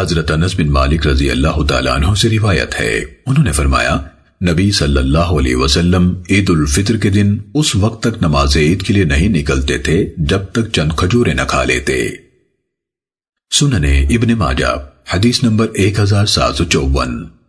حضرت انس بن مالک رضی اللہ تعالیٰ عنہ سے روایت ہے۔ انہوں نے فرمایا، نبی صلی اللہ علیہ وسلم عید الفطر کے دن اس وقت تک نماز عید کے لیے نہیں نکلتے تھے جب تک چند کھجورے نہ کھا لیتے۔ سننے ابن ماجہ، حدیث نمبر ایک ہزار سات سو چوون۔